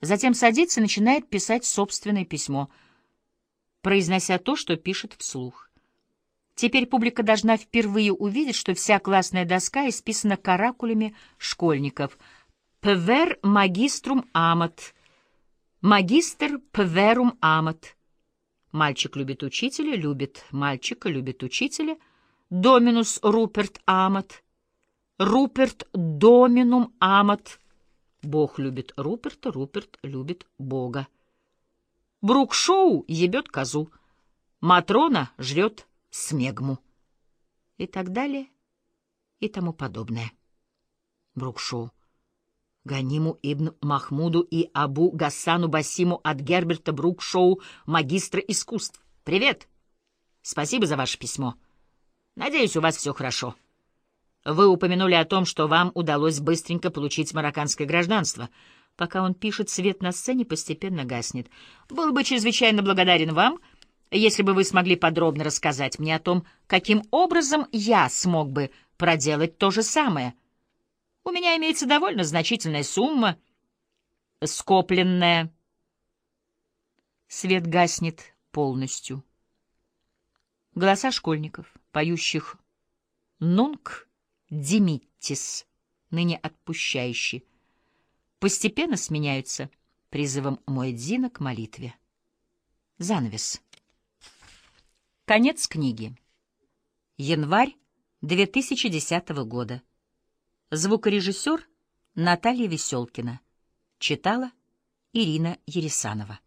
Затем садится и начинает писать собственное письмо, произнося то, что пишет вслух. Теперь публика должна впервые увидеть, что вся классная доска исписана каракулями школьников. «Певер магиструм амат», «Магистр певерум амат». Мальчик любит учителя, любит мальчика, любит учителя. «Доминус Руперт амат», «Руперт доминум амат». Бог любит Руперта, Руперт любит Бога. Брук-шоу ебет козу, Матрона жрет смегму. И так далее, и тому подобное. Брук-шоу. Ганиму ибн Махмуду и Абу Гасану Басиму от Герберта Брук-шоу, магистра искусств. Привет! Спасибо за ваше письмо. Надеюсь, у вас все хорошо. Вы упомянули о том, что вам удалось быстренько получить марокканское гражданство. Пока он пишет, свет на сцене постепенно гаснет. Был бы чрезвычайно благодарен вам, если бы вы смогли подробно рассказать мне о том, каким образом я смог бы проделать то же самое. У меня имеется довольно значительная сумма, скопленная. Свет гаснет полностью. Голоса школьников, поющих «Нунг» Димиттис, ныне отпущающий, постепенно сменяются призывом Муэдзина к молитве. Занавес. Конец книги. Январь 2010 года. Звукорежиссер Наталья Веселкина. Читала Ирина Ересанова.